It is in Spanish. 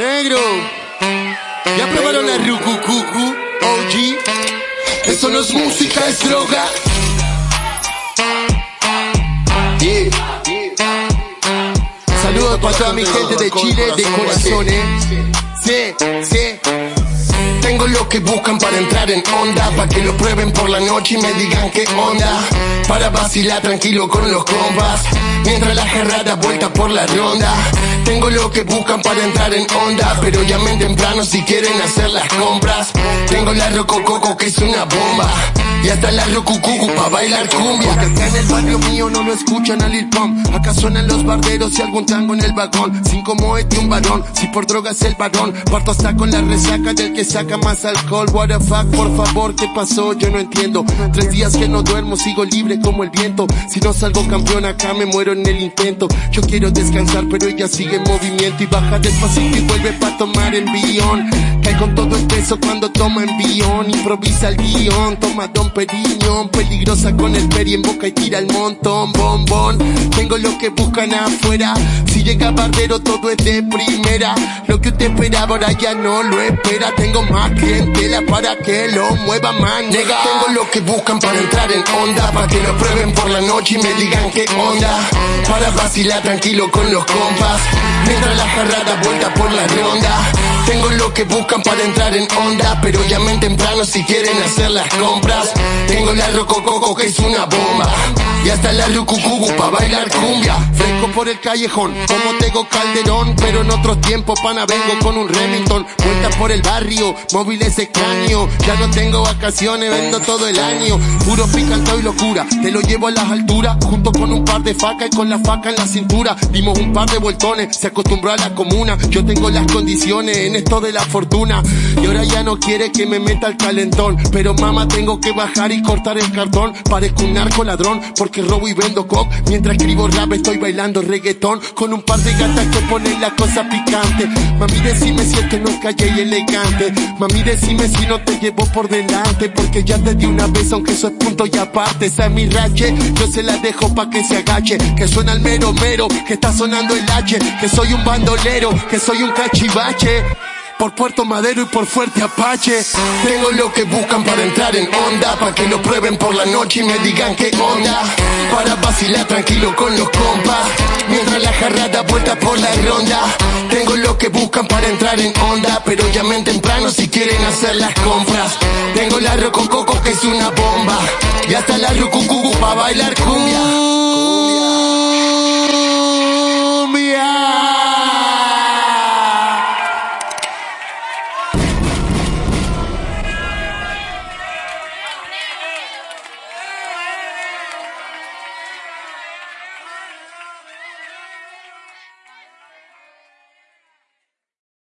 Negro, ¿ya probaron la Rucucucu? OG. Eso no es música, es droga. Saludos para toda mi gente de Chile, de corazón, eh. Sí, sí. Tengo lo que buscan para entrar en onda, para que lo prueben por la noche y me digan qué onda. Para vacilar tranquilo con los compas, mientras la jarrada vuelta por la ronda. Tengo lo que buscan para entrar en onda, pero llamen temprano si quieren hacer las compras. Tengo la rocococo que es una bomba. Y hasta la rocucucu pa' bailar cumbia. Porque acá en el barrio mío no lo escuchan a Lil Pump. Acá suenan los barderos y algún tango en el vagón. Cinco moete un varón, si por drogas el varón. Parto hasta con la resaca del que saca más alcohol. What the fuck, por favor, ¿qué pasó? Yo no entiendo. Tres días que no duermo, sigo libre como el viento. Si no salgo campeón acá me muero en el intento. Yo quiero descansar, pero ella sigue en movimiento y baja despacito y vuelve pa' tomar envión. Cae con todo el peso cuando toma envión. Improvisa el guion, toma Don Periñón. Peligrosa con el peri en boca y tira el montón, bombón. Tengo lo que buscan afuera. Si llega Bardero todo es de primera. Lo que usted esperaba ahora ya no lo espera. Tengo más clientela para que lo mueva más. Tengo lo que buscan para entrar en onda. Para que lo prueben por la noche y me digan qué onda. Para vacilar tranquilo con los compas. Mientras la jarrada vuelta por la ronda. Tengo lo que buscan para entrar en onda, pero llamen temprano si quieren hacer las compras. Tengo la rocococo que es una bomba. Y hasta la rucucucu pa' bailar cumbia. Fresco por el callejón, como tengo calderón. Pero en otros tiempos, pana, vengo con un Remington. Vuelta por el barrio, móviles extraño. Ya no tengo vacaciones, vendo todo el año. Puro picante y locura, te lo llevo a las alturas. Junto con un par de facas y con la faca en la cintura. Dimos un par de voltones, se acostumbró a la comuna. Yo tengo las condiciones en esto de la fortuna. Y ahora ya no quiere que me meta el calentón. Pero mamá, tengo que bajar y cortar el cartón. Parezco un narco ladrón, porque robo y vendo coke. Mientras escribo rap, estoy bailando reggaetón. Con un par de gatas que ponen la cosa picante. Mami, decime si esto no es calle y elegante. Mami, decime si no te llevo por delante. Porque ya te di una vez, aunque eso es punto y aparte. Esa es mi rache, yo se la dejo pa' que se agache. Que suena el mero mero, que está sonando el H. Que soy un bandolero, que soy un cachivache por Puerto Madero y por Fuerte Apache. Tengo lo que buscan para entrar en onda, para que lo prueben por la noche y me digan qué onda. Para vacilar tranquilo con los compas, mientras la jarrada vuelta por la ronda. Tengo lo que buscan para entrar en onda, pero llamen temprano si quieren hacer las compras. Tengo la rocococo que es una bomba, y hasta la rucucucu para bailar cumbia.